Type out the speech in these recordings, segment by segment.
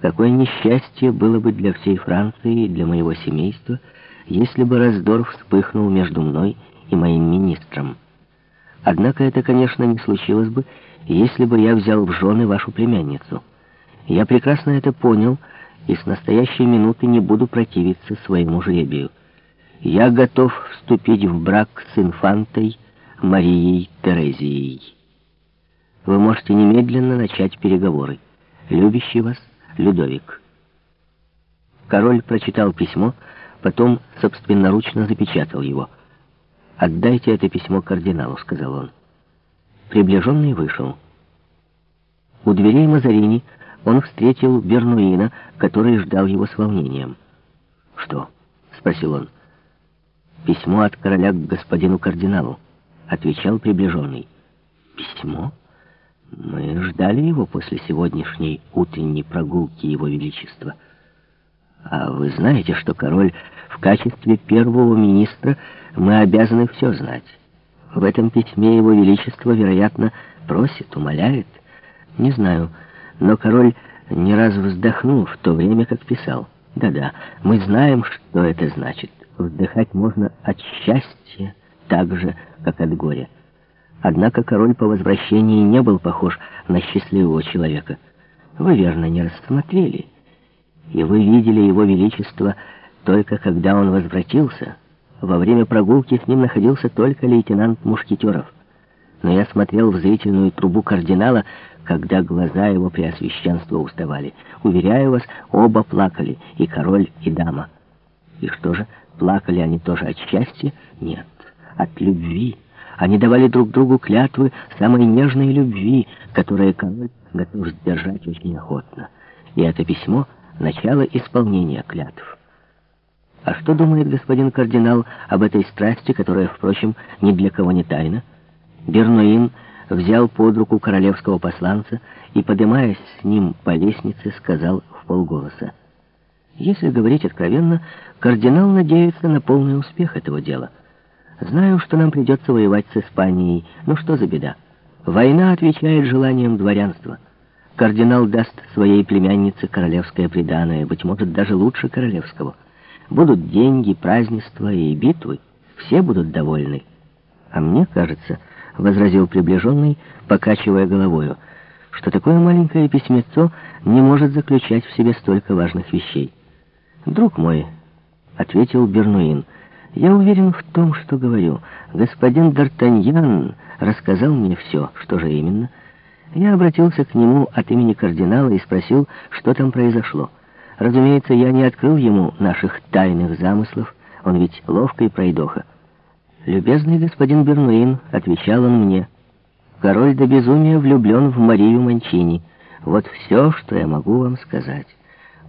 Какое несчастье было бы для всей Франции и для моего семейства, если бы раздор вспыхнул между мной и моим министром. Однако это, конечно, не случилось бы, если бы я взял в жены вашу племянницу. Я прекрасно это понял и с настоящей минуты не буду противиться своему жребию. Я готов вступить в брак с инфантой Марией Терезией. Вы можете немедленно начать переговоры. Любящий вас Людовик. Король прочитал письмо, потом собственноручно запечатал его. «Отдайте это письмо кардиналу», — сказал он. Приближенный вышел. У дверей Мазарини он встретил Бернуина, который ждал его с волнением. «Что?» — спросил он. «Письмо от короля к господину кардиналу», — отвечал приближенный. «Письмо? Мы ждали его после сегодняшней утренней прогулки его величества». А вы знаете, что король в качестве первого министра мы обязаны все знать. В этом письме его величество, вероятно, просит, умоляет. Не знаю, но король не раз вздохнул в то время, как писал. Да-да, мы знаем, что это значит. Вздыхать можно от счастья так же, как от горя. Однако король по возвращении не был похож на счастливого человека. Вы верно не рассмотрели и вы видели его величество только когда он возвратился. Во время прогулки с ним находился только лейтенант Мушкетеров. Но я смотрел в зрительную трубу кардинала, когда глаза его преосвященства уставали. Уверяю вас, оба плакали, и король, и дама. И что же, плакали они тоже от счастья? Нет, от любви. Они давали друг другу клятвы самой нежной любви, которую король готов сдержать очень охотно. И это письмо — начало исполнения клятв. А что думает господин кардинал об этой страсти, которая, впрочем, ни для кого не тайна? Бернуин взял под руку королевского посланца и, поднимаясь с ним по лестнице, сказал в полголоса. Если говорить откровенно, кардинал надеется на полный успех этого дела. Знаю, что нам придется воевать с Испанией, но что за беда? Война отвечает желаниям дворянства. Кардинал даст своей племяннице королевское приданое, быть может, даже лучше королевского. Будут деньги, празднества и битвы. Все будут довольны. А мне кажется, — возразил приближенный, покачивая головою, — что такое маленькое письмецо не может заключать в себе столько важных вещей. «Друг мой», — ответил Бернуин, — «я уверен в том, что говорю. Господин Д'Артаньян рассказал мне все. Что же именно?» Я обратился к нему от имени кардинала и спросил, что там произошло. Разумеется, я не открыл ему наших тайных замыслов, он ведь ловкий пройдоха. «Любезный господин Бернуин», — отвечал он мне, — «король до безумия влюблен в Марию Манчини. Вот все, что я могу вам сказать».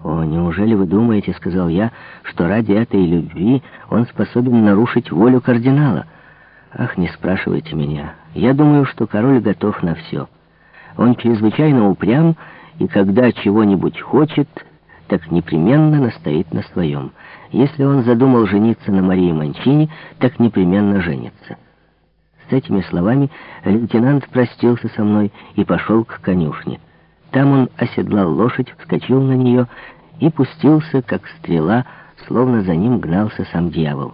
«О, неужели вы думаете, — сказал я, — что ради этой любви он способен нарушить волю кардинала? Ах, не спрашивайте меня. Я думаю, что король готов на все». Он чрезвычайно упрям, и когда чего-нибудь хочет, так непременно настоит на своем. Если он задумал жениться на Марии Манчини, так непременно женится. С этими словами лейтенант простился со мной и пошел к конюшне. Там он оседлал лошадь, вскочил на нее и пустился, как стрела, словно за ним гнался сам дьявол.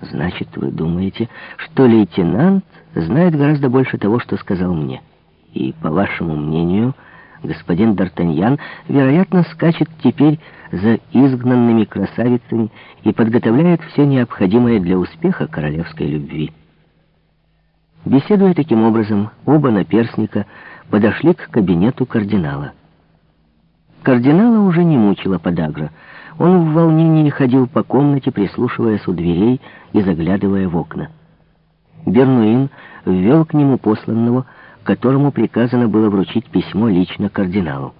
Значит, вы думаете, что лейтенант знает гораздо больше того, что сказал мне? И, по вашему мнению, господин Д'Артаньян, вероятно, скачет теперь за изгнанными красавицами и подготовляет все необходимое для успеха королевской любви. Беседуя таким образом, оба наперсника подошли к кабинету кардинала. Кардинала уже не мучила подагра. Он в волнении ходил по комнате, прислушиваясь у дверей и заглядывая в окна. Бернуин ввел к нему посланного, которому приказано было вручить письмо лично кардиналу.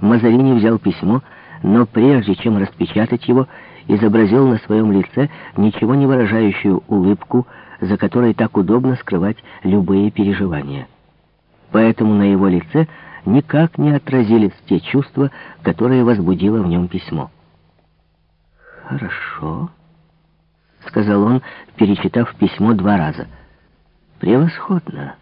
Мазарини взял письмо, но прежде чем распечатать его, изобразил на своем лице ничего не выражающую улыбку, за которой так удобно скрывать любые переживания. Поэтому на его лице никак не отразились те чувства, которые возбудило в нем письмо. «Хорошо», — сказал он, перечитав письмо два раза. «Превосходно».